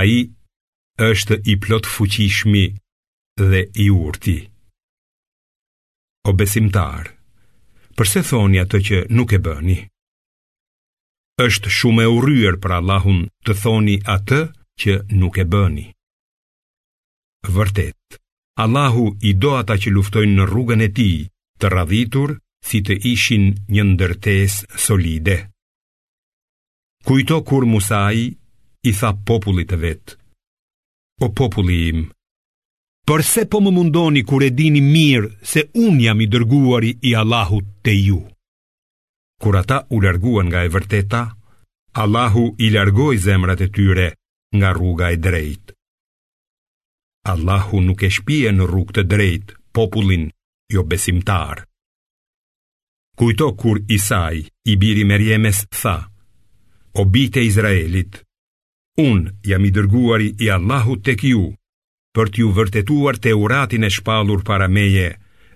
Ai është i plotfuqishmi dhe i urti. O besimtarë, përse thoni atë që nuk e bëni? Është shumë e urryer për Allahun të thoni atë që nuk e bëni. Vërtet, Allahu i do ata që luftojnë në rrugën e tij, të radhitur si të ishin një ndërtesë solide. Kujto kur Musai i tha popullit të vet, o populli im, përse po më mundoni kur e dini mirë se unë jam i dërguari i Allahut te ju? Kur ata u larguan nga e vërteta, Allahu i largoi zemrat e tyre nga rruga e drejtë. Allahu nuk e shpie në rrugë të drejtë popullin jobesimtar. Kujto kur Isai, i biri i Merjemes, tha, O bijtë e Izraelit, unë jam i dërguari i Allahut tek ju, për t'ju vërtetuar Teuratin e shpallur para meje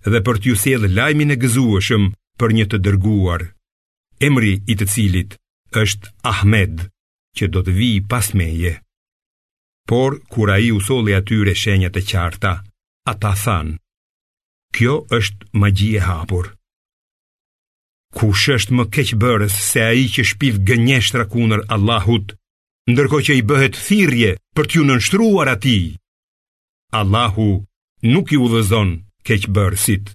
dhe për t'ju sjellë lajmin e gëzueshëm për një të dërguar, emri i të cilit është Ahmed, që do të vijë pas meje. Por, kur ai u solli atyre shenjat e qarta, ata thanë, Kjo është magji e hapur. Kush është më keqbërës se ai që shpif gënjeshtra kundër Allahut, ndërkohë që i bëhet thirrje për t'iu nënshtruar atij? Allahu nuk i udhëzon keqbërësit.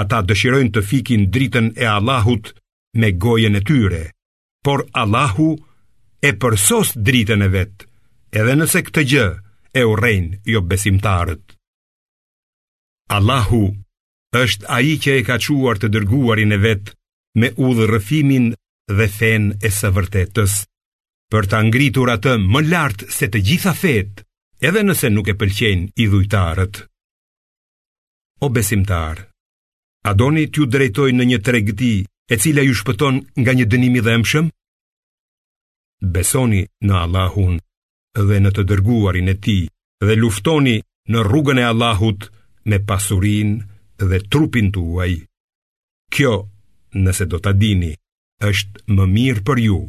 Ata dëshirojnë të fikin dritën e Allahut me gojën e tyre, Por Allahu e përsos dritën e vet, edhe nëse këtë gjë e urrejnë jobesimtarët. Allahu është ai që e ka çuar të dërguarin e vet me udhërrëfimin dhe fenë e së vërtetës, për ta ngritur atë më lart se të gjitha fetë, edhe nëse nuk e pëlqejnë idhujtarët. O besimtarë, A doni t'ju drejtoj në një tregti e cila ju shpëton nga një dënim i dhembshëm? Besoni në Allahun dhe në të dërguarin e tij dhe luftoni në rrugën e Allahut me pasurinë dhe trupin tuaj. Kjo, nëse do ta dini, është më mirë për ju.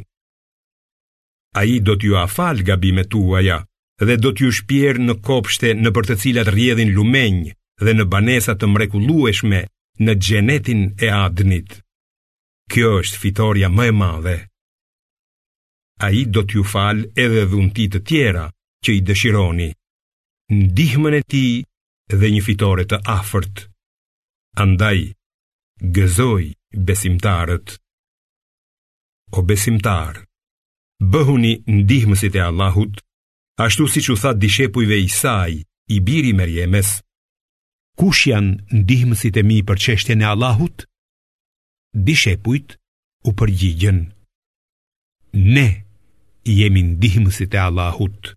Ai do t'jua falë gabimet tuaja dhe do t'ju shpjerë në kopshte nëpër të cilat rrjedhin lumenj dhe në banesa të mrekullueshme në xhenetin e Adnit. Kjo është fitorja më e madhe. Ai do t'ju falë edhe dhunti të tjera që i dëshironi, ndihmën e tij dhe një fitore të afërt. Andaj, gëzoji besimtarët. O besimtarë, bëhuni ndihmësit e Allahut, ashtu siç u tha dishepujve Isai, i biri i Merjemes, kush janë ndihmësit e mi për çështjen e Allahut? Dishepujt u përgjigjën, ne jemi ndihmësit e Allahut.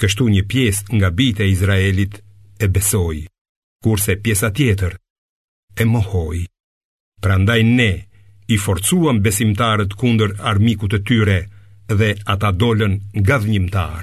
Kështu një pjesë nga bijtë e Izraelit e besoi, kurse pjesa tjetër e mohoi. Prandaj ne i forcuam besimtarët kundër armikut të tyre dhe ata dolën ngadhënjimtarë.